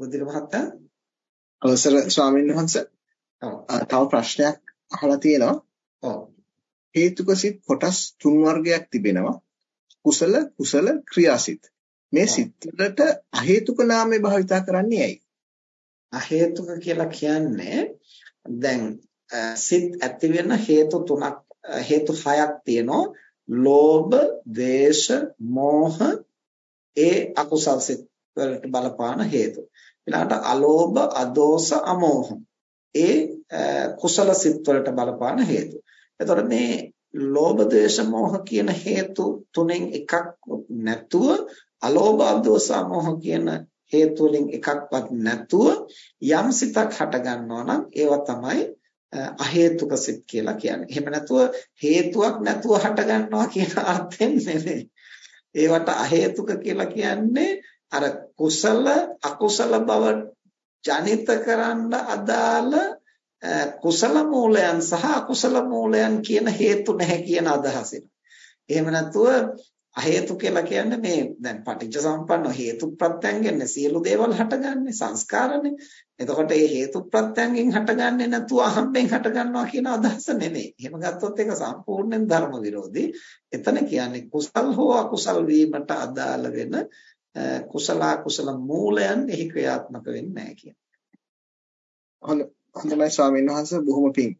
බුද්ධික මහත්තයා අවසර ස්වාමීන් වහන්සේ තව ප්‍රශ්නයක් අහලා තියෙනවා. ඔව්. හේතුක සිත් කොටස් තුන් වර්ගයක් තිබෙනවා. කුසල කුසල ක්‍රියාසිත. මේ සිත් වලට අහේතුක නාමය භාවිතා කරන්නේ ඇයි? අහේතුක කියලා කියන්නේ දැන් සිත් ඇති වෙන හේතු තුනක් හේතු හයක් තියෙනවා. ලෝභ, ද්වේෂ, මෝහ ඒ අකුසල් සිත් වලට බලපාන හේතු. ඊළඟට අලෝභ, අදෝස, අමෝහ. ඒ කුසල සිත් වලට බලපාන හේතු. එතකොට මේ ලෝභ, ද්වේෂ, මෝහ කියන හේතු තුනෙන් එකක් නැතුව අලෝභ, අදෝස, අමෝහ කියන හේතු වලින් එකක්වත් නැතුව යම් සිතක් හට ගන්නවා නම් ඒවා තමයි අහේතුක සිත් කියලා කියන්නේ. එහෙම නැතුව හේතුවක් නැතුව හට ගන්නවා කියන අර්ථයෙන් නෙමෙයි. ඒවට අහේතුක කියලා කියන්නේ අර කුසල අකුසල බව ජනිත කරන්න අදාළ කුසල මූලයන් සහ අකුසල මූලයන් කියන හේතු නැහැ කියන අදහසින්. එහෙම නැතුව අහේතු කියලා කියන්නේ මේ දැන් පටිච්ච සම්පන්න හේතු ප්‍රත්‍යයෙන් සියලු දේවල් හටගන්නේ සංස්කාරනේ. එතකොට මේ හේතු ප්‍රත්‍යයෙන් හටගන්නේ නැතුව අහම්බෙන් හටගන්නවා කියන අදහස නෙමෙයි. එහෙම ගත්තොත් ඒක සම්පූර්ණයෙන් ධර්ම විරෝධී. එතන කියන්නේ කුසල් හෝ අකුසල් වීමට අදාළ වෙන කුසල කුසල මූලයන් එහි ක්‍රියාත්මක වෙන්නේ නැහැ කියන. හොඳයි ස්වාමීන් වහන්සේ බොහොම පිං.